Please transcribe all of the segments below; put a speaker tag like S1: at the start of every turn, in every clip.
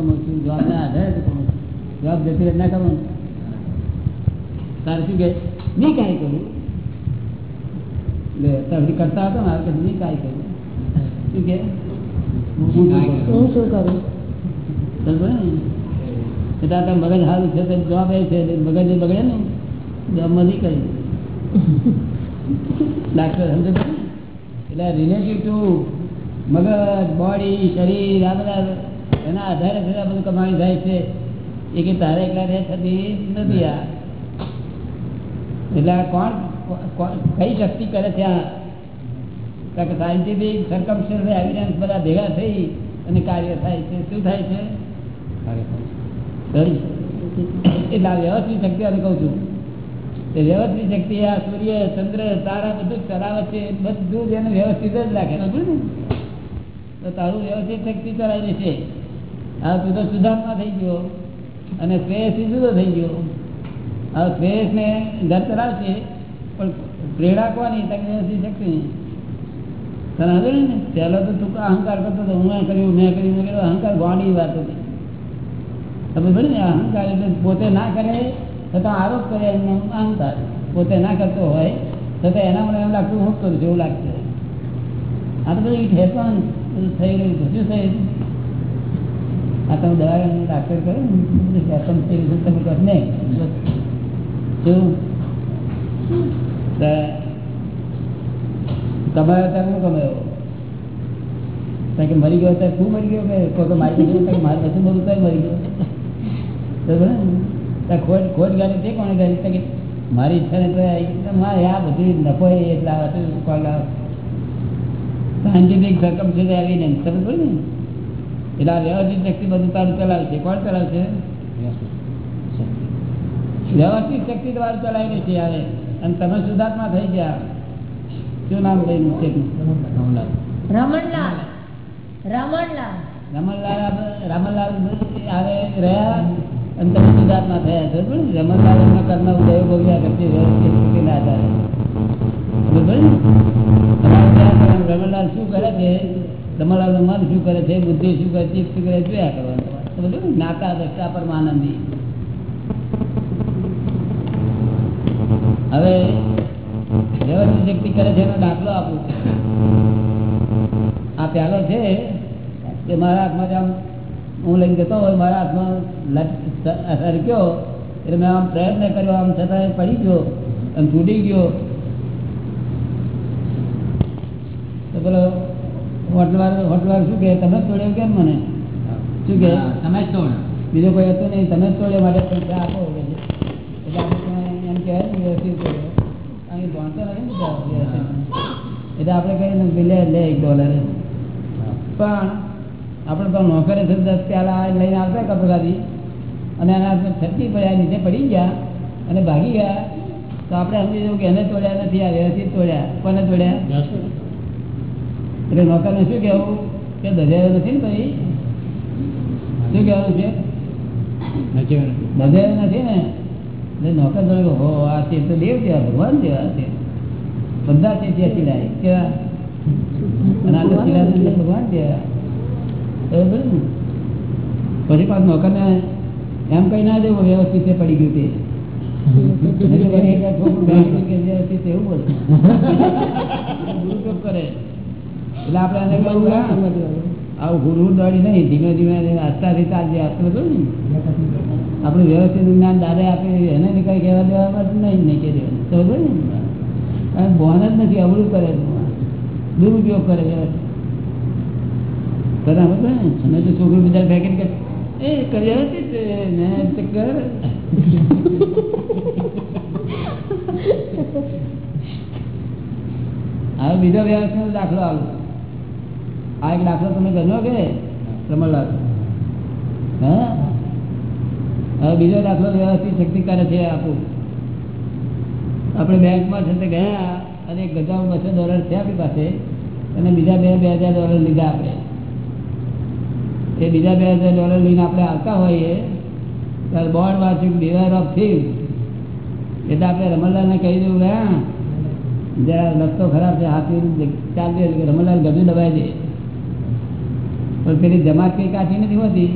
S1: કમાઉં છું જવાબના આધારે કમાઉં છું. જવાબ જતી રહે ના કમાઉં તારે શું કે? મેં કાંઈ કર્યું લે તારી કરતા હતો ને કે મેં કાંઈ કર્યું શું કે? હું શું કરું?
S2: હું શું કરું?
S1: બરાબર ને? એટલે આ મગજ સારું છે તો જવાબ એ છે મગજ બગડે ને? જવાબમાં નહીં કરી ડાક્ટર સમજે એટલે રિલેટિવ ટુ મગજ બોડી શરીર આ બધા એના આધારે થતા બધું કમાણી થાય છે. એ કે તારે એકલા રહે થતી નથી આ. એટલે કોણ કઈ શક્તિ કરે છે આ? સાયન્ટિફિક સરકમસ્ટન્સ એવિડન્સ બધા ભેગા થઈ અને કાર્ય થાય છે. શું થાય છે? એટલે આ વ્યવસ્થિત શક્તિ અને કહું છું. વ્યવસ્થિત શક્તિ આ સૂર્ય ચંદ્ર તારા બધું ચલાવે છે. બધું જ એને વ્યવસ્થિત જ રાખે. ને? તો તારું વ્યવસ્થિત શક્તિ ચલાવી દેશે હા તું તો સુધાર્થમાં થઈ ગયો. અને શ્રેયસ જુદો થઈ ગયો. હવે ને ઘર ચલાવશે, પણ પ્રેરણા કોની? તકલીફ શક્તિ. તને હવે ને? પહેલો તો તું અહંકાર કરતો હતો હું કર્યું, મેં કર્યું મેં કર્યું. અહંકાર ગોડી વાત હતી તમે ભલે ને? અહંકાર એટલે પોતે ના કરે છતાં આરોપ કરે એમનો અહંકાર. પોતે ના કરતો હોય છતાં એના મને એમ લાગતું હું કરું છું એવું લાગશે આ તો બધું ઠેકાણ, બધું થઈ રહ્યું છે થઈ થયું? આ તમે દવા ડાક્ટર તમે કહો નહીં. શું તમારે હું કમાયો કે મરી ગયો ત્યારે શું મરી ગયો કોઈ મારી ગયો મારે બધું કઈ મરી ગયો. ખોટ ખોટ ગાડી તે કોણે ગાડી કે મારી ઈચ્છા ને આ- મારે આ બધી નફો એટલા કોલ સાયન્ટિફિક સરકમ છે એવિડન્સ સમજ પડી ને? એટલે આ વ્યવસ્થિત શક્તિ બધું તારું ચલાવશે કોણ ચલાવશે વ્યવસ્થિત શક્તિ તમારું ચલાવી છે આવે અને તમે સુધાર્થમાં થઈ ગયા. શું નામ થયું છે
S2: રમણલાલ. રમણલાલ.
S1: રમણલાલ. રમણલાલ આવે રહ્યા અને તમે સુધાર્થમાં થયા છો? રમણલાલ એમના કર્મ ઉદય કરતી વ્યવસ્થિત આધારે. રમણલાલ શું કરે છે? રમણલાલનું મન શું કરે છે, બુદ્ધિ શું કરે ચિત્ત શું કરે જોયા કરવાનું? નાતા દક્ષા પરમાનંદી. હવે વ્યવસ્થિત વ્યક્તિ કરે છે, એનો દાખલો આપું. આ પ્યાલો છે એ મારા હાથમાં આમ હું લઈને જતો હોય, મારા હાથમાં સરક્યો એટલે મેં આમ પ્રયત્ન કર્યો, આમ છતાં પડી ગયો અને તૂટી ગયો. તો પેલો હોટલવાર હોટલવાર શું કહે? તમે તોડ્યો કેમ મને? શું કહે?
S3: તમે તોડ
S1: બીજો કોઈ હતો નહીં. તમે જ તોડ્યો માટે પૈસા આપો કે એટલે આપણે એમ કહેવાય ને વ્યવસ્થિત તોડ્યો અહીં ભણતો નથી ને એટલે આપણે કહીએ ને લે લે એક ડોલર પણ આપણે તો નોકરે છે દસ પ્યાલા લઈને આવતા કપડાથી અને એના છતી પડ્યા નીચે પડી ગયા અને ભાગી ગયા. તો આપણે સમજી જવું કે એને તોડ્યા નથી આ વ્યવસ્થિત તોડ્યા. કોને તોડ્યા? એટલે નોકરને શું કેવું કે દજાયો નથી ને ભાઈ? શું કેવાનું છે? દજાયો નથી ને? એટલે નોકર જોડે હો આ છે તો દેવ જેવા ભગવાન જેવા છે. બધા છે ત્યાં સિલાય કેવા? અને આ તો સિલાય ભગવાન જેવા બરોબર ને? પછી પાછ નોકરને એમ કઈ ના દેવું વ્યવસ્થિત પડી ગયું તે વ્યવસ્થિત એવું બોલે. કરે. આપણે એને હુડહુડ દોડી નહીં, ધીમે ધીમે આસ્થાથી ચાલજે કહ્યું ને આપણું વ્યવસ્થિત જ્ઞાન દાદા આપે એને કઈ કહેવા દેવા નહીં નહીં કહી દેવાનું. ને કારણ બોન જ નથી અવળું કરે દુરુપયોગ કરે વ્યવસ્થિત બરાબર ને? અને તો છોકરું બીજા ફેંકીને કે એ કર્યા હતી તે ચક્કર. તે કર હવે બીજો વ્યવસ્થિત દાખલો આવું. આ એક દાખલો તમે ગણ્યો કે? રમણલાલ હા? હવે બીજો દાખલો વ્યવસ્થિત શક્તિ કરે છે, આપું. આપણે બેંકમાં છે તે ગયા અને એક ગજામાં બસો ડોલર છે આપણી પાસે અને બીજા બે બે હજાર ડોલર લીધા આપણે. એ બીજા બે હજાર ડોલર લઈને આપણે આવતા હોઈએ, ત્યારે બોર્ડ વાંચ્યું બિવેર ઓફ થિંગ એટલે આપણે રમણલાલને કહી દઉં ગયા જરા રસ્તો ખરાબ છે હાથી ચાલતી રમણલાલ ગમે દબાઈ દે. પણ પેલી જમાત કઈ કાઠી નથી હોતી?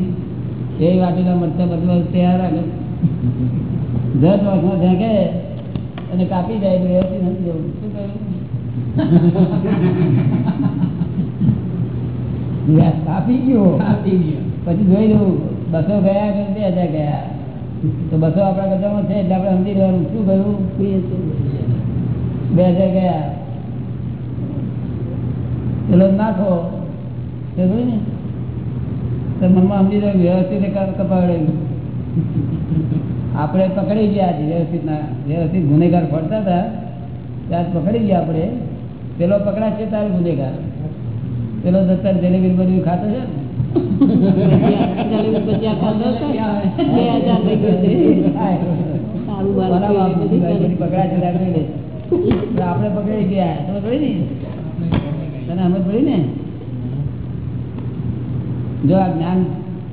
S1: એ વાટીના મરચા બધું તૈયાર રાખે. દસ વર્ષમાં ઝાંકે અને કાપી જાય તો વ્યવસ્થિત નથી જવું. શું કહ્યું? કાપી ગયો. પછી જોઈ લઉં બસો ગયા કે બે હજાર ગયા? તો બસો આપણા બધામાં છે એટલે આપણે સમજી લેવાનું. શું કહ્યું? બે હજાર ગયા. પેલો નાખો. ને? તો મનમાં સમજી લો વ્યવસ્થિત કપાવડે આપણે પકડી ગયા છે વ્યવસ્થિત ના વ્યવસ્થિત ગુનેગાર ફરતા હતા ત્યાં પકડી ગયા આપણે પેલો પકડાશે તારે ગુનેગાર પેલો દત્તર જલેબી બધું ખાતો છે ને
S2: જલેબી ભજીયા ખાધો હતો? બે હજાર થઈ ગયો છે. સારું બારું
S1: બરાબર, આ
S2: બધી
S1: બધી
S2: કરી.
S1: પકડાશે ત્યારે લઈ લે. તો આપણે પકડી ગયા સમજ પડી ને તને સમજ પડી ને જો આ જ્ઞાન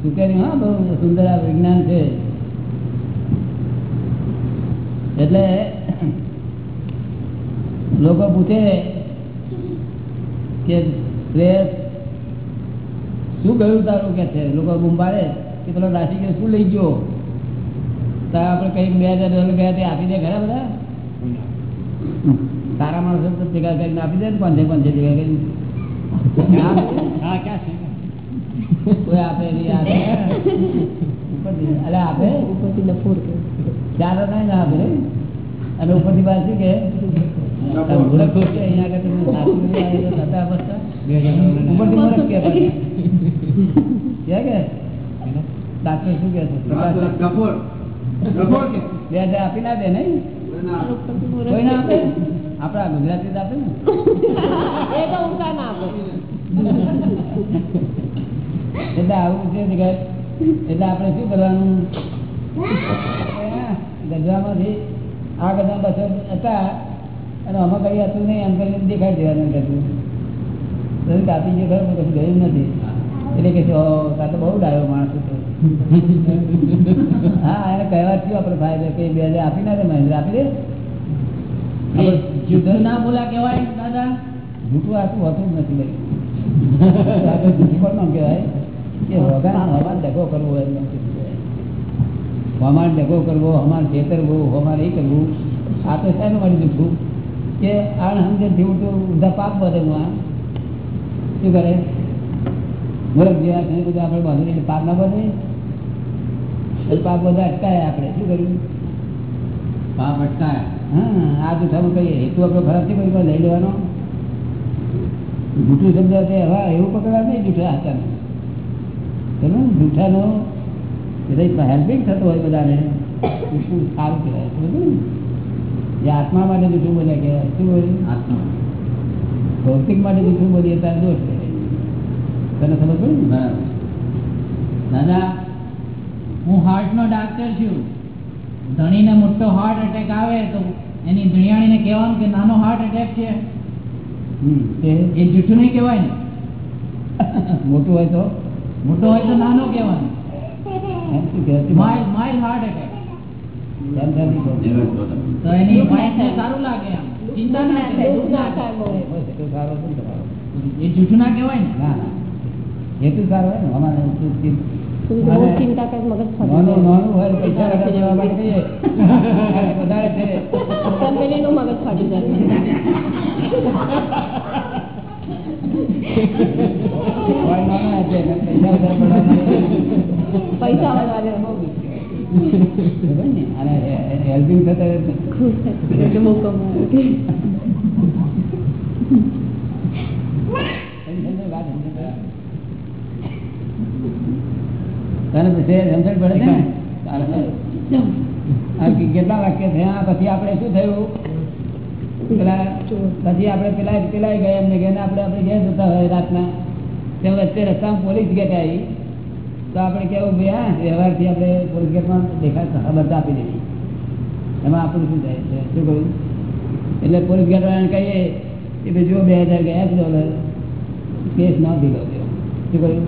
S1: ચૂકેલું હા બહુ સુંદર આ વિજ્ઞાન છે. એટલે લોકો પૂછે કે શ્રેયસ શું ગયું તારું? કે છે લોકો ગુંબાડે કે પેલો રાશિ કે શું લઈ ગયો? તો આપણે કઈ બે હજાર ડોલર ગયા તે આપી દે ખરા બધા? સારા માણસો તો ભેગા કરીને આપી દે ને પંચે પંચે ભેગા કરીને. ના આપે? કોઈ આપે નહીં આપે આપે
S2: ઉપરથી ડફોર કરે.
S1: ચાર ના આપે અને ઉપરથી બાદ શું કે? આપી ના દે કોઈ ના આપે? આપડા ગુજરાતી આપે ને?
S2: એ તો ઊંચા ના આપે.
S1: એટલે આવું છે એટલે આપણે શું કરવાનું? ગજરામાંથી આ ગજા બસો હતા અને આમાં કઈ હતું નહીં એમ કરીને દેખાડી દેવાનું કહેતું કાપી જે ખરું કશું ગયું નથી. એટલે કે છે, તો બહુ ડાયો માણસ હતો. હા એને કહેવાથી આપણે ફાયદો કે બે હજાર આપી ના દે મહેન્દ્ર આપી દે. આપણે
S3: ના બોલા કેવાય દાદા.
S1: જૂઠું આખું હોતું જ નથી ભાઈ. જૂઠું પણ ન કહેવાય? વગર હમાર ડગો કરવો હમાર ડગો કરવો છેતરવું એ કરવું આ તો શાનું મળી જૂઠું કે આણ જેવું તો બધા પાપ બધે હું આ શું કરે? મૂર્ખ જેવા છે બધું આપણે બાંધું એટલે પાપ ના બધે પાપ બધા અટકાય આપણે. શું કર્યું?
S3: પાપ અટકાયા.
S1: હા આ જૂઠામાં કહીએ હેતુ આપણો ખરાબ છે કોઈ લઈ લેવાનો. જૂઠું શબ્દ હવા હા એવું પકડવા નહીં જૂઠા હતા? જૂઠાનો હેલ્પિંગ થતો હોય બધાને શું સારું કહેવાય. સમજો જે આત્મા માટે જૂઠું બોલે કે શું બોલે
S3: આત્મા.
S1: ભૌતિક માટે જૂઠું બોલીએ ત્યારે દોષ કહેવાય તને ખબર પડે ને?
S3: દાદા હું હાર્ટનો ડાક્ટર છું. ધણીને મોટો હાર્ટ એટેક આવે તો એની ધણિયાણીને કહેવાનું કે નાનો હાર્ટ એટેક છે. એ જૂઠું નહીં કહેવાય ને?
S1: મોટું હોય તો?
S3: મોટો હોય તો નાનો કહેવાનું.
S1: એમ શું કહેવાય
S3: માઇલ માઇલ હાર્ટ એટેક
S1: એમ નથી કહું.
S3: તો. એની વાઈફને સારું લાગે એમ. ચિંતા ના કરે
S2: દુઃખ ના થાય બહુ.
S1: સારો છે તમારો.
S3: એ જૂઠું ના કહેવાય ને.
S1: ના ના. હેતુ સારો હોય ને. અમારે હેતુ ચિંત-
S2: તું તો બહુ ચિંતા કરે મગજ
S1: નાનું નાનું હોય પૈસા લગાડી દેવા માટે કહીએ વધારે છે.
S2: કંપનીનું મગજ ફાટી જાય.
S1: હોય નાના પૈસા વધારે પડવા
S2: પૈસા વધારે
S1: ખબર ને? અને હેલ્પિંગ થતા
S2: ખુશ થાય એટલે બહુ કમાય
S1: વાત સમજણ પડે? તને પછી સમજણ પડે છે ને? તારે આ કે- કેટલા વાક્ય થયા પછી આપણે શું થયું પેલા પછી આપણે પેલા પેલા ગયા એમને ગયા ને આપણે આપણે ઘેર જતા હોય રાતના ત્યાં વચ્ચે રસ્તામાં પોલીસ ગેટ આવી તો આપણે કેવું ભાઈ હા વ્યવહારથી આપણે પોલીસ ગેટમાં દેખાય ખબર આપી દેવી. એમાં આપણું શું થાય છે? શું કહ્યું? એટલે પોલીસ ગેટ વાળાને કહીએ કે ભાઈ જો બે હજાર ગયા ડોલર કેસ ન ભીગો ગયો શું કહ્યું?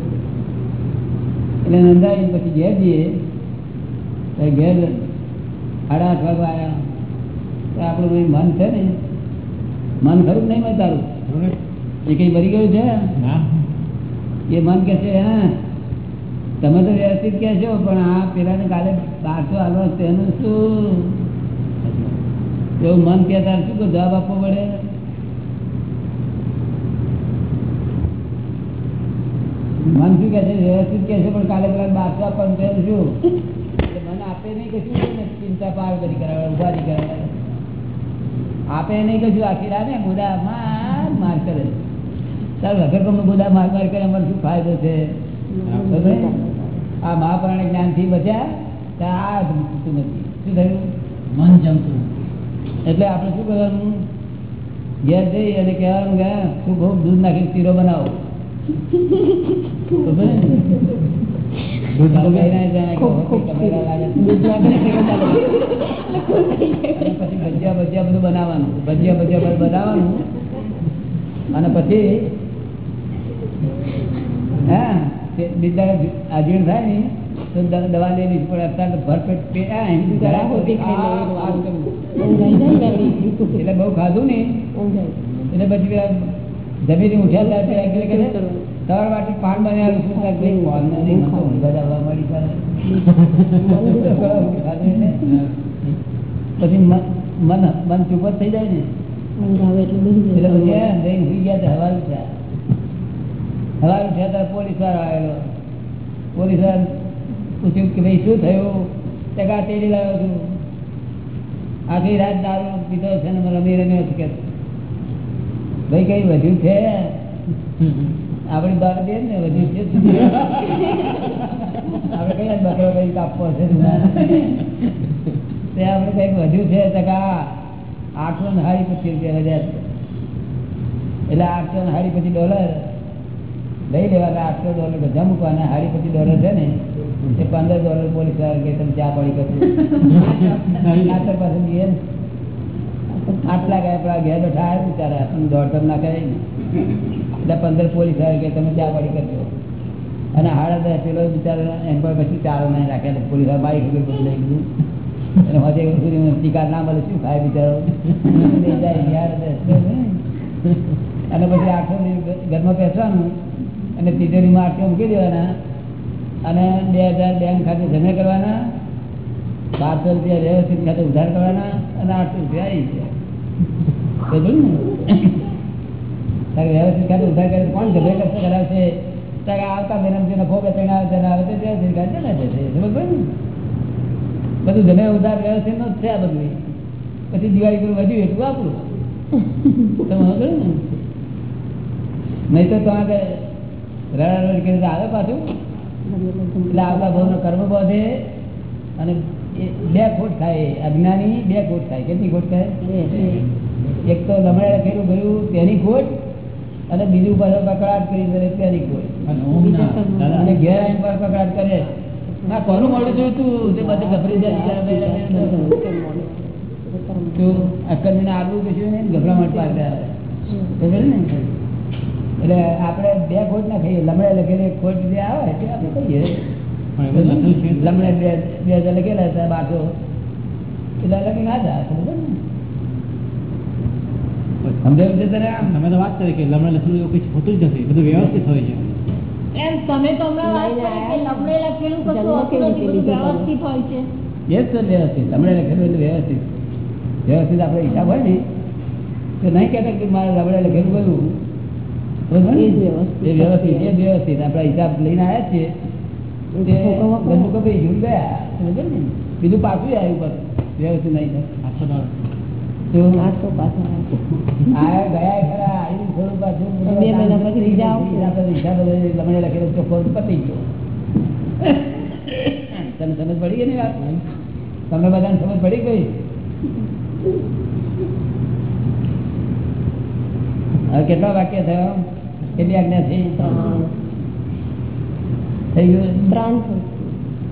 S1: એટલે નોંધાવી પછી ઘેર જઈએ. તો ઘેર સાડા આઠ વાગે આવ્યા. તો આપણું મન છે ને? મન ખરું નહીં મન તારું? એ કંઈ મરી ગયું છે? એ મન કે છે, હા, તમે તો વ્યવસ્થિત કહેશો પણ આ પેલાને કાલે બારસો હાલવા તેનું શું? એવું મન કહેતા શું કે જવાબ આપવો પડે? મન શું કે છે, વ્યવસ્થિત કે છે, પણ કાલે પેલા બારસો આપવાનું તેનું શું? મને આપે નહીં ને, ચિંતા પાર કરી કરાવે ઉપાધિ કરાવે. આપે નહીં કશું આખી રાત ગોદા માર માર કરે તાર વગર ગમે ગોદા માર માર કરે મને શું ફાયદો છે? આ મહાપ્રાણ જ્ઞાનથી બચ્યા તો આ જમતું નથી. શું થયું?
S3: મન જમતું
S1: એટલે આપણે શું કરવાનું? ઘેર જઈ અને કહેવાનું કે શું બહુ દૂધ નાખીને શીરો બનાવો. પછી ભજીયા ભજીયા બધું બનાવવાનું. ભજીયા ભજીયા બધું બનાવવાનું. અને પછી હા તે બીજા આજીણ થાય ને તો દ- દવા લેવી જ પડે અત્યારે તો ભરપેટ પે- આ એમ
S2: જરા હોતી
S1: આ-
S2: ખાઈ
S1: આ- આ
S2: લેવાનું.
S1: કરવું.
S2: ઊંઘાઈ જાય ને વહેલી.
S1: એટલે બહુ ખાધું ને
S2: ઊંઘાઈ.
S1: એટલે પછી પેલા જમીને ઉઠ્યા હતા ત્યારે એટલે કે
S2: શું કરવાનું?
S1: તમારા માટે પાન બનાવેલું શું થાય? ભાઈ, પાન નથી, મને તો ઊંઘ જ આવવા મળી પાછળ. ખાધું એટલે પછી મન મન- મન ચૂપ જ થઈ જાય ને
S2: ઊંઘ આવે એટલે બેસી
S1: એટલે
S2: જાય.
S1: પછી એમ જઈને સુઈ ગયા તો હવા ઉઠ્યા છે ત્યારે પોલીસ વાળો આવેલો. પોલીસવાળા પૂછ્યું કે ભાઈ શું થયું? તે કા તેડી લાવ્યો છું. આખી રાત દારૂ પીધો છે ને રમી રમ્યો છે કે. ભાઈ, કઈ વધ્યું છે? આપણી બાર દે ને વધ્યું છે. આપણે કઈ બકરો કઈ કાપવો છે? તે આપણે કંઈક વધ્યું છે? ટકા આઠસો ને હારી પચીસ રૂપિયા વધ્યા છે. એટલે આઠસો ને હારી પછી ડોલર લઈ લેવાના આઠસો ડોલર બધા મૂકવાના. હારી પછી ડોલર છે ને એ પંદર ડોલર પોલીસવાળા કે તમે ચા પડી કરશું. ખાતર પાસે જઈએ આટલા ગયા પેલા ઘેર બેઠા આવ્યા બિચારા આપણને દોડધમ ના કરે ને. એટલે પંદર પોલીસવાળા કે તમે ચા પડી કરજો અને હાડા દસ પેલો બિચારા એમ પણ પછી ચારો નહીં રાખે. એટલે પોલીસવાળા બાઈક બધું લઈ લીધું અને હજે સુધી શિકાર ના મળે શું ખાય બિચારો? અને પછી આઠસો ઘરમાં બેસવાનું. અને તિજોરીમાં આટલા મૂકી દેવાના. અને બે હજાર બેંક ખાતે જમે કરવાના. બારસો રૂપિયા વ્યવસ્થિત ખાતે ઉધાર કરવાના અને આઠસો રૂપિયા આવી છે? તારે વ્યવસ્થિત ખાતે ઉધાર કરે કોણ જમે કરશે કરાવશે? તારે આવતા મહિનામાં જે નફો બે ત્રણ આવે તેને આવે, તો વ્યવસ્થિત ખાતે ના જશે સમજ? બધું જમે, ઉધાર વ્યવસ્થિત નો જ છે આ બધું. પછી દિવાળી પર વધ્યું એટલું આપણું તમે ને? નહીં તો તમારે આવે પાછું? એટલે આવતા ભાવનો કર્મ બધે અને બે ખોટ થાય અજ્ઞાની બે ખોટ થાય કેટલી ખોટ થાય એક તો લમણે લખેલું ગયું તેની ખોટ અને બીજું પાછો કકડાટ કરી કરે તેની ખોટ.
S3: અને
S1: ઘેર આવીને પર કકડાટ કરે. ના કોનું મોડું જોયું તું? તે બધે ગભરી જાય તું અક્કરને આગવું કશું નહીં ગભરામણ પાર કરે ને એટલે આપણે બે ખોટ ના ખાઈએ. લમડે લખેલી એક ખોટ જે આવે તે આપણે કહીએ લમડે બે બે હજાર લખેલા હતા બારસો એટલે લખી ના જાય સમજો સમજાયું છે તને આમ?
S3: તમે તો વાત કરી કે લમણે લખેલું એવું કઈ હોતું જ નથી. બધું વ્યવસ્થિત હોય છે.
S4: એમ તમે તો હમણાં વાત કરી કે લમડે લખેલું કશું
S2: જન્મ
S4: હોતું
S2: કેવી
S4: નથી,
S2: રીતે
S4: બધું
S2: લીધું
S4: વ્યવસ્થિત હોય છે.
S1: એ જ વ્યવસ્થિત. લમડે લખેલું એટલે વ્યવસ્થિત. વ્યવસ્થિત આપણે હિસાબ હોય ને. તો નહીં કહેતા કે મારે લમડે લખેલું
S2: જ વ્યવસ્થિત.
S1: આપણે હિસાબ લઈને આવ્યા છીએ. સમજો બીજું પાછું આવ્યું પાછું. વ્યવસ્થિત નહીં પડી ગઈ ને વાત? તમને બધાને સમજ પડી ગઈ? હવે કેટલા વાક્ય થયો? કેટલી આજ્ઞા થઈ થઈ ગયું?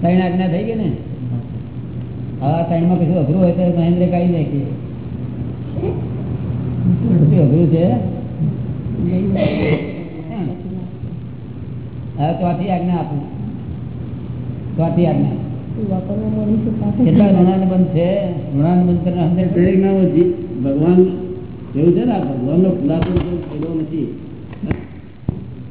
S2: ત્રણ
S1: આજ્ઞા થઈ ગઈ ને? હા ત્રણમાં કશું અઘરું હોય તો મહેન્દ્ર કાઢી નાખીએ કશું અઘરું છે? હા ચોથી આજ્ઞા આપું. આજ્ઞા. કેટલા છે?
S5: ભગવાન એવું છે ને ભગવાન નો ખુલાસો નથી
S2: સગા સંબંધીઓ મિત્રો
S1: હા,
S2: આવે
S1: વાયદા છે.
S2: બધા સગા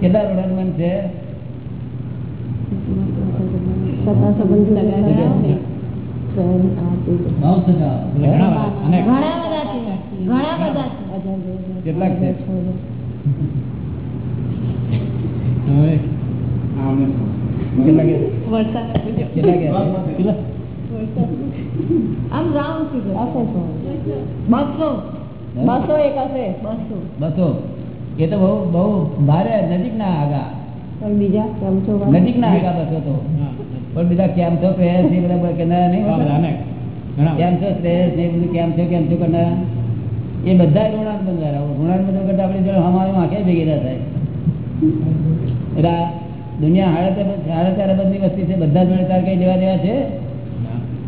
S2: કેટલા એમ?
S1: છે?
S2: સગા સંબંધી
S4: છે.
S1: કેટલાક છે? કેટલા કેટલા કેટલા?
S4: આમ રાઉન્ડ ફિગર બસો
S2: બસો. એક હશે.
S4: બસો.
S1: બસો. એ તો બહુ બહુ ભારે નજીક ના આગા.
S2: પણ બીજા કેમ છો
S1: નજીક ના આગા બસો તો. પણ બીજા કેમ છો બધા નહીં કેમ છો બધું કેમ છો કેમ છો કરનારા? એ બધા ઋણાત્મક દ્વારા ઋણાત્મક કરતા આપણી જોડે અમારું આંખે ભેગી થાય. એટલે દુનિયા હાડે સાડા ચાર અબજની વસ્તી છે બધા જોડે તાર કઈ લેવા દેવા છે?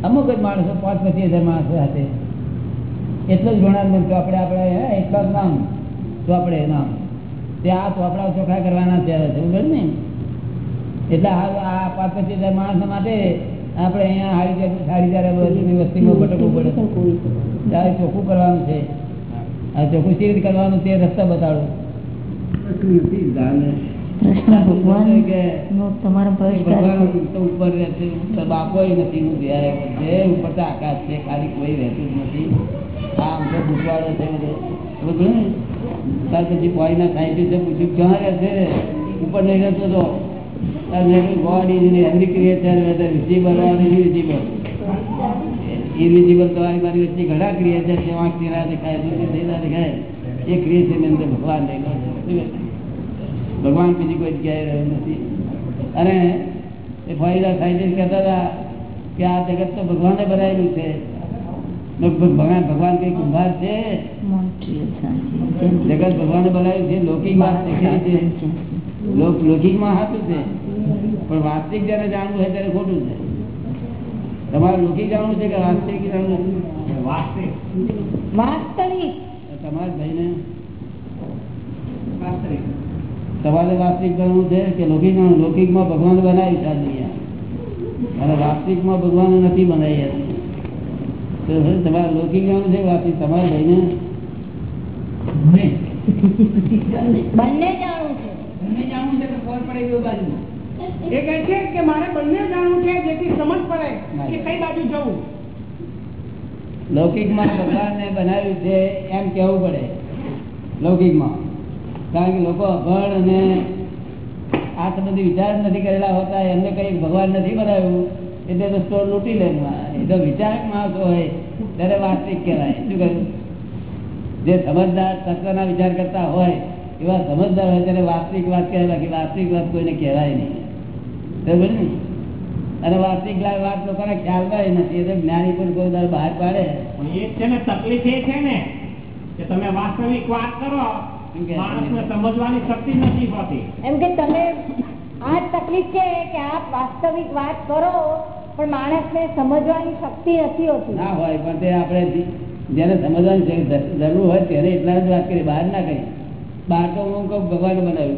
S1: અમુક જ માણસો પાંચ પચીસ હજાર માણસો સાથે. એટલો જ ગુણાત્મક તો આપણે આપણે એક એટલા જ નામ ચોપડે નામ. તે આ ચોપડા ચોખ્ખા કરવાના છે બરાબર ને? એટલે આ આ પાંચ પચીસ હજાર માણસો માટે આપણે અહીંયા હારી સાડી ચાર અબજની વસ્તીમાં ભટકવું પડે. ત્યારે ચોખ્ખું કરવાનું છે. આ ચોખ્ખું સી રીતે કરવાનું તે રસ્તા બતાડો.
S2: કૃષ્ણ ભગવાન નો તમારા
S1: ઉપર રહે ઉપર બાપોય નથી હું છે ઉપર તો આકાશ છે ખાલી કોઈ રહેતું જ નથી. આમ તો ભૂતવાળો છે બધો. ત્યાર પછી બોયના સાયન્ટિસ્ટે પૂછ્યું ક્યાં રહે ઉપર નહીં રહેતો તો? God is every creature whether visible or invisible invisible તમારી મારી વચ્ચે ઘણા ક્રિએચર છે દેખાય દૂધી દેખાય. એ ક્રિએચર અંદર ભગવાન રહેલો છે? ભગવાન બીજી કોઈ જગ્યાએ રહ્યો નથી. અને એ ફોરીના સાયન્ટિસ્ટ કહેતા હતા કે આ જગત તો ભગવાને બનાવેલું છે. ભગવાન ભગવાન કઈ કુંભાર છે. જગત ભગવાને બનાવ્યું છે લૌકિક વાત છે કેવી છે. લોક સાચું છે. પણ વાસ્તવિક જયારે જાણવું હોય ત્યારે ખોટું છે. તમારે લૌકિક જાણવું છે કે વાસ્તવિક જાણવું
S4: વાસ્તવિક.
S1: તમારા ભાઈને? તમારે વાસ્તવિક ગણવું છે કે લૌકિક ગણવું? લૌકિકમાં ભગવાન બનાવી છે આ દુનિયા અને વાસ્તવિકમાં ભગવાન નથી બનાવી તમારે લૌકિક ગણવું છે વાસ્તવિક? તમારે ભાઈને?
S4: બંને. જાણવું છે.
S1: બંને જાણવું છે કે ખબર પડે કે બાજુ?
S6: એ કહે છે કે મારે બંને જાણવું છે જેથી સમજ પડે કે કઈ બાજુ જવું.
S1: લૌકિકમાં ભગવાનને બનાવ્યું છે એમ કહેવું પડે. લૌકિકમાં કારણ કે લોકો અભણ અને આ સંબંધી વિચાર નથી કરેલા હોતા, એમને કઈ ભગવાન નથી બનાવ્યું, એટલે તો સ્ટોર લૂંટી લે એ તો વિચારક માણસો હોય, ત્યારે વાસ્તવિક કહેવાય. શું કહ્યું? જે સમજદાર તત્વના વિચાર કરતા હોય, એવા સમજદાર હોય ત્યારે વાસ્તવિક વાત કહેવાય, બાકી વાસ્તવિક વાત કોઈને કહેવાય નહીં. બરાબર ને? અને વાર્ષિક વાત લોકોને ખ્યાલમાં નથી. એટલે જ્ઞાની પણ કોઈ બહાર પાડે.
S6: પણ એ છે ને, તકલીફ એ છે ને, કે તમે વાસ્તવિક વાત કરો સમજવાની શક્તિ નથી હોતી.
S4: એમ કે તમે આ તકલીફ છે કે આપ વાસ્તવિક વાત કરો પણ માણસને સમજવાની શક્તિ નથી હોતી.
S1: ના હોય પણ તે આપણે જેને સમજવાની જરૂર હોય તેને એટલા જ વાત કરી બહાર ના કરી બહાર તો હું કહું ભગવાન બનાવ્યું.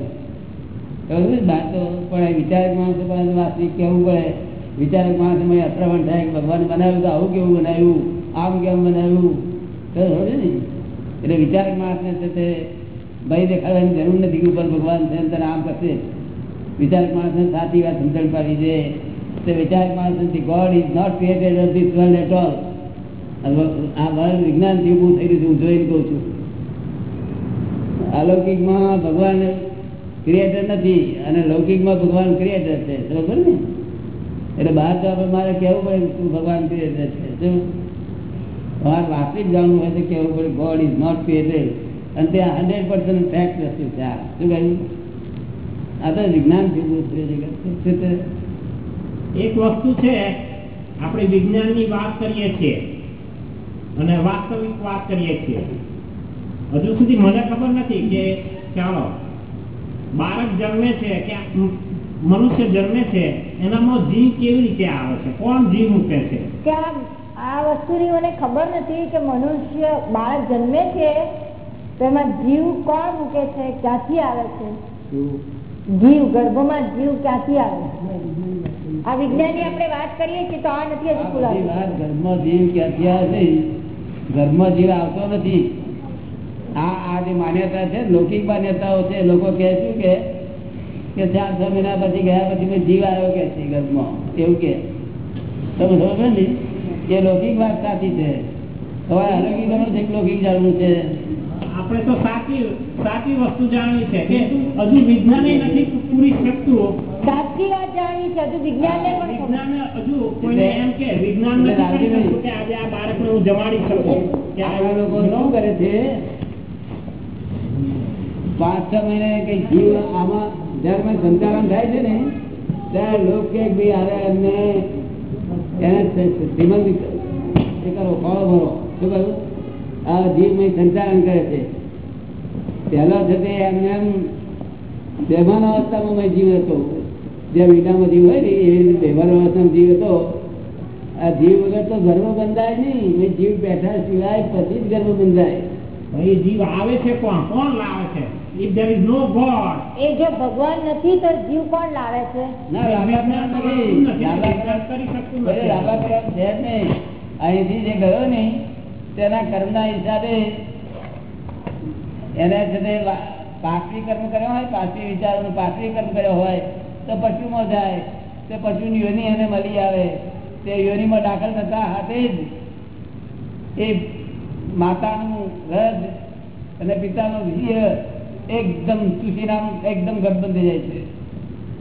S1: ને? બહાર તો પણ વિચારક માણસ વાસ્તવિક કેવું પડે. વિચારક માણસ મને અથડામણ થાય કે ભગવાન બનાવ્યું તો આવું કેવું બનાવ્યું? આમ કેમ બનાવ્યું? તો ને? એટલે વિચારક માણસને ને તે ભાઈ દેખાડવાની જરૂર નથી ઉપર ભગવાન આમ કરશે. વિચારક માણસને સાચી વાત સમજણ પાડી દે તો વિચારક માણસ God is not created of this world at all આ વર્લ્ડ વિજ્ઞાનથી ઊભું થઈ રહ્યું છે, હું જોઈને કહું છું. અલૌકિકમાં ભગવાન ક્રિએટર નથી અને લૌકિકમાં ભગવાન ક્રિએટર છે. બરોબર ને? એટલે બહાર તો આપણે મારે કહેવું પડે તું ભગવાન ક્રિએટર છે. શું? તમારે વાસ્તવિક જાણવું હોય તો કહેવું પડે ગોડ ઇઝ નોટ ક્રિએટેડ અને તે હંડ્રેડ પર્સન્ટ ફેક્ટ વસ્તુ છે. આ શું કહ્યું? આ તો થયું છે?
S6: એક વસ્તુ છે આપણે વિજ્ઞાનની વાત કરીએ છીએ અને વાસ્તવિક વાત કરીએ છીએ. હજુ સુધી મને ખબર નથી કે ચાલો બાળક જન્મે છે કે મનુષ્ય જન્મે છે એનામાં જીવ કેવી રીતે આવે છે? કોણ જીવ મૂકે છે?
S4: કે આ આ વસ્તુની મને ખબર નથી કે મનુષ્ય બાળક જન્મે છે તો જીવ કોણ મૂકે છે? ક્યાંથી આવે છે? જીવ, ગર્ભમાં જીવ ક્યાંથી આવે આ વિજ્ઞાનની આપણે વાત કરીએ છીએ તો આ નથી હજી
S1: જીવ ક્યાંથી આવે ઘરમાં જીવ આવતો નથી. આ આ જે માન્યતા છે, લૌકિક માન્યતાઓ છે લોકો કહે છે કે કે ચાર, છ મહિના પછી, ગયા પછી જીવ આવ્યો કે છે ગર્ભમાં? એવું કે. તમે સમજો ને? એ લૌકિક વાત સાચી છે. હવે અલૌકિક ગણું છે લૌકિક જાણવું છે.
S6: આપણે તો સાચી સાચી વસ્તુ જાણવી છે કે હજુ વિજ્ઞાન નથી પૂરી શકતું.
S4: સાચી વાત જાણવી છે હજુ વિજ્ઞાન
S6: વિજ્ઞાન હજુ કોઈને એમ કે વિજ્ઞાન નથી કે આજે આ બાળકને હું જમાડી શકું. કે આ
S1: લોકો શું કરે છે? પાંચ છ મહિને કઈ જીવ આમાં જયારે સંચાલન થાય છે ને ત્યારે લોકો કે ભાઈ એમને એને શ્રીમંત કરો ફળો ભરો. શું કરું આ જીવમય સંચાલન કરે છે. પહેલા છે તે એમને એમ બેભાન અવસ્થામાં મેં જીવ હતો. જે મીઠામાં જીવ હોય ને એવી રીતે બેભાન અવસ્થામાં જીવ હતો. આ જીવ વગર તો ગર્ભ બંધાય નહીં. મેં જીવ બેઠા સિવાય પછી જ ગર્ભ બંધાય.
S6: જીવ આવે છે કોણ? કોણ લાવે છે? If there is no god.
S4: એ જો ભગવાન નથી તો જીવ કોણ લાવે છે?
S1: ના રામાકરણ નથી રામાકરણ
S6: કરી. શકતું નથી.
S1: રામાકરણ છે નહીં. અહીંથી જે ગયો નહીં તેના કર્મના હિસાબે એને છે તે પાપી કર્મ કર્યો હોય, પાપી વિચારોનું પાપી કર્મ કર્યો હોય, તો પશુમાં જાય, તે પશુની યોની એને મળી આવે. તે યોનીમાં દાખલ થતા હાથે જ એ માતાનું રજ અને પિતાનું વીર્ય એકદમ ચૂસીનામ એકદમ ગઠબંધ થઈ જાય છે.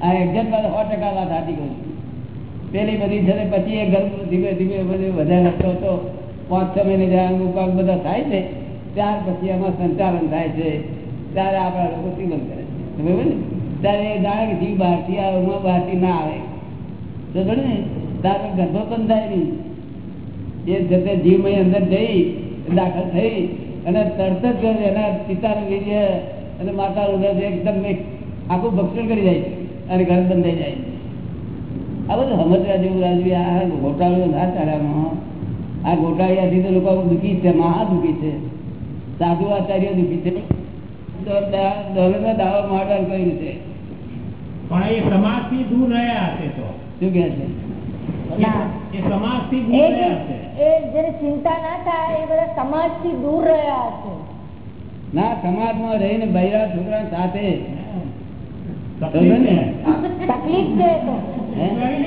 S1: આ એક્ઝેક્ટ વાત સો ટકા વાત હાથી ગયું પેલી બધી છે પછી એ ગર્ભ ધીમે ધીમે બધે વધારે હતો, પાંચ છ મહિને જાય અંગ બધા થાય છે. ત્યાર પછી એમાં સંચાલન થાય છે. ત્યારે આપણા લોકો સિમન કરે છે. ત્યારે એ જાણે કે જીવ બહારથી આવે બહારથી ના આવે. બરાબર ને? ત્યારે ગર્ભ બંધાય નહીં. એ જતે જીવમય અંદર જઈ, દાખલ થઈ, અને તરત જ એના પિતાનું વીર્ય અને માતાનું રસ એકદમ એક આખું ભક્ષણ કરી જાય અને ઘર બંધાઈ જાય આ બધું સમજવા જેવું રાજવી આ ગોટાળીઓ ના ચાલ્યામાં આ ગોટાળિયાથી તો લોકો દુઃખી છે મહા દુઃખી છે. સાધુ આચાર્ય દુઃખી છે દાવો મારવાર કર્યું છે.
S6: પણ એ સમાજથી દૂર રહ્યા હશે તો.
S1: શું કહે છે?
S4: ના
S6: એ દૂર રહ્યા હશે.
S4: એ જેને ચિંતા ના થાય એ બધા સમાજથી દૂર રહ્યા હશે.
S1: ના સમાજમાં રહીને બૈરા છોકરા સાથે
S6: તકલીફ છે.
S4: તો.
S1: હે?
S6: Very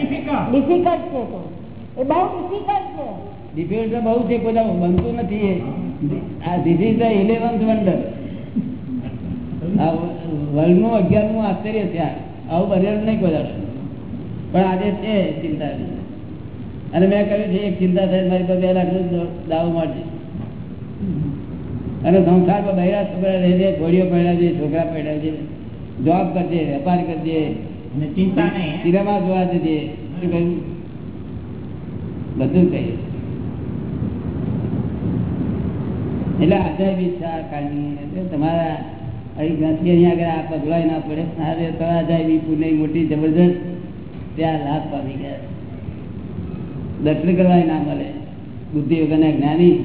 S4: છે બહુ છે.
S1: બનતું નથી એ. આ this is the eleventh wonder આ વર્લ્ડનું અગિયારમું આશ્ચર્ય છે. આવું બનેલું નહીં કોઈ પણ આજે છે ચિંતા અને મેં કહ્યું છે એક ચિંતા થાય મારી પાસે બે લાખનો દાવો મળશે. અને સંસારમાં બહેરા છોકરા રહે છે ઘોડીઓ પહેર્યા છે છોકરા પહેર્યા છે જોબ કરજે વેપાર કરજે
S6: ચિંતા નહીં
S1: સિનેમા જોવા જજે. શું કહ્યું? બધું કહીએ એટલે અજાયબી છે આ એટલે તમારા પગલાય ના પડે. મોટી જબરજસ્ત ત્યાં લાભ પામી ગયા. દર્શન કરવા ના મળે. બુદ્ધિ વગરના જ્ઞાની.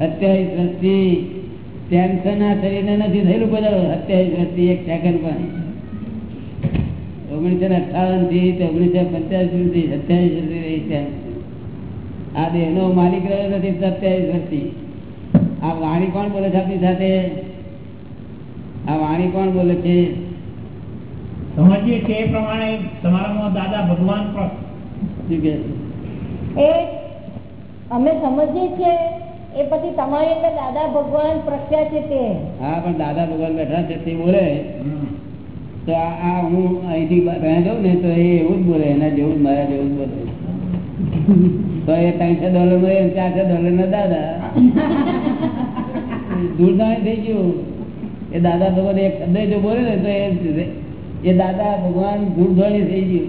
S1: અત્યાવીસ વર્ષથી ટેન્શન આ શરીરને નથી થયેલું બધા અત્યાવીસ વર્ષથી એક સેકન્ડ પણ. ઓગણીસો ને અઠાવનથી ઓગણીસો પંચ્યાસી સુધી, સત્યાવીસ વર્ષથી રહી છે. આ દેહનો માલિક રહ્યો નથી સત્યાવીસ વર્ષથી આ વાણી કોણ બોલે છે? આપની સાથે? આ વાણી કોણ બોલે છે?
S6: સમજીએ કે એ પ્રમાણે તમારામાં દાદા ભગવાન
S4: એ અમે સમજીએ છીએ એ પછી તમારી અંદર દાદા ભગવાન પ્રખ્યાત છે તે.
S1: હા પણ દાદા ભગવાન બેઠા છે તે બોલે. તો આ હું અહીંથી ત્યાં જાઉં ને તો એ એવું જ બોલે એના જેવું જ મારા જેવું જ બોલે. તો એ ત્રણસો ડોલર નો ચારસો ડોલર ના દાદા. દૂરદાણી થઈ ગયું. એ દાદા ભગવાન એક શબ્દ જો બોલે ને તો એ એ દાદા ભગવાન દૂરધોણી થઈ ગયું.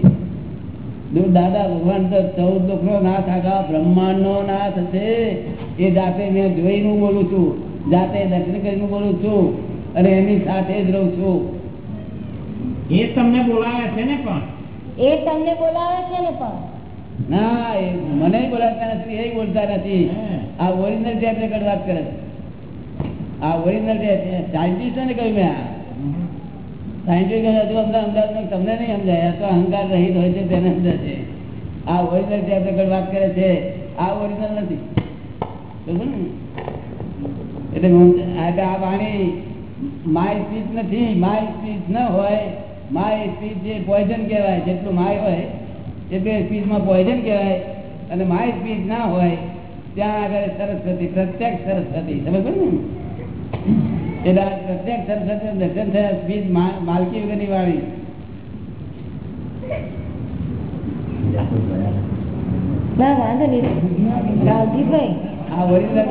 S1: દૂર દાદા ભગવાન તો ચૌદ લોક નો નાથ આખા બ્રહ્માંડ નો નાથ છે. એ જાતે મેં જોઈને બોલું છું. જાતે દર્શન કરીને બોલું છું. અને એની સાથે જ રહું છું.
S6: એ તમને બોલાવે છે ને પણ?
S4: એ તમને બોલાવે છે ને પણ?
S1: ના એ મને બોલાતા નથી એ બોલતા નથી. આ ઓરિજિનલ ટેપ રેકર્ડ વાત કરે છે. આ ઓરિજિનલ ટેપ સાયન્ટિસ્ટોને કહ્યું મેં આ. સાયન્ટિસ્ટ હજુ અમદાવાદ અમદાવાદ તમને નહીં સમજાય. તો અહંકાર રહિત હોય છે તેને સમજે છે આ ઓરિજિનલ ટેપ રેકર્ડ વાત કરે છે આ ઓરિજિનલ નથી. એટલે આ વાણી માય સ્પીચ નથી માય સ્પીચ ન હોય માય સ્પીચ જે પોઈઝન કહેવાય જેટલું માય હોય એટલું સ્પીચમાં પોઈઝન કહેવાય અને માય સ્પીચ ના હોય ત્યાં આગળ સરસ્વતી પ્રત્યક્ષ સરસ્વતી સમજ પડે ને? એટલે આ પ્રત્યક્ષ સરસ્વતી દર્શન થયા સ્પીચ માલકી વગરની વાળી
S4: ના વાંધો નહીં. રાવજીભાઈ.
S1: આ ઓરિજિનલ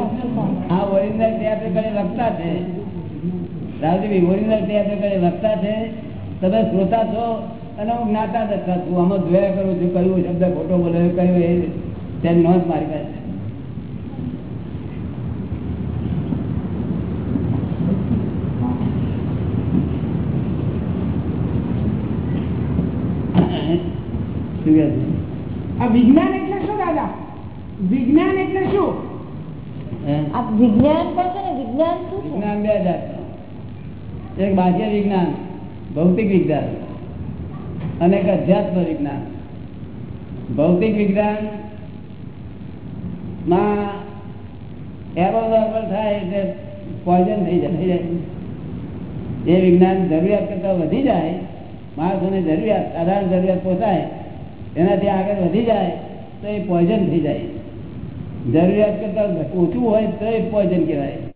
S1: આ ઓરિજિનલ ટેપ રેકર્ડે વક્તા છે. રાવજીભાઈ ઓરિજિનલ ટેપ રેકર્ડે વક્તા છે. તમે શ્રોતા છો? અને હું જ્ઞાતા જ છું આમાં જોયા કરું છું કયું શબ્દ ખોટો બોલે કયું એ તેની નોંધ મારી પાસે છે?
S7: આ વિજ્ઞાન એટલે શું દાદા? વિજ્ઞાન એટલે શું?
S4: આ વિજ્ઞાન પણ છે ને વિજ્ઞાન શું છે?
S1: વિજ્ઞાન બે હજાર એક બાહ્ય વિજ્ઞાન ભૌતિક વિજ્ઞાન. અને એક અધ્યાત્મ વિજ્ઞાન. ભૌતિક વિજ્ઞાનમાં એરો નોર્મલ થાય એટલે પોઈઝન થઈ જાય. એ વિજ્ઞાન જરૂરિયાત કરતા વધી જાય, માણસોને જરૂરિયાત, સાધારણ જરૂરિયાત પોસાય, એનાથી આગળ વધી જાય, તો એ પોઈઝન થઈ જાય. જરૂરિયાત કરતા ઓછું હોય તો એ પોઈઝન કહેવાય.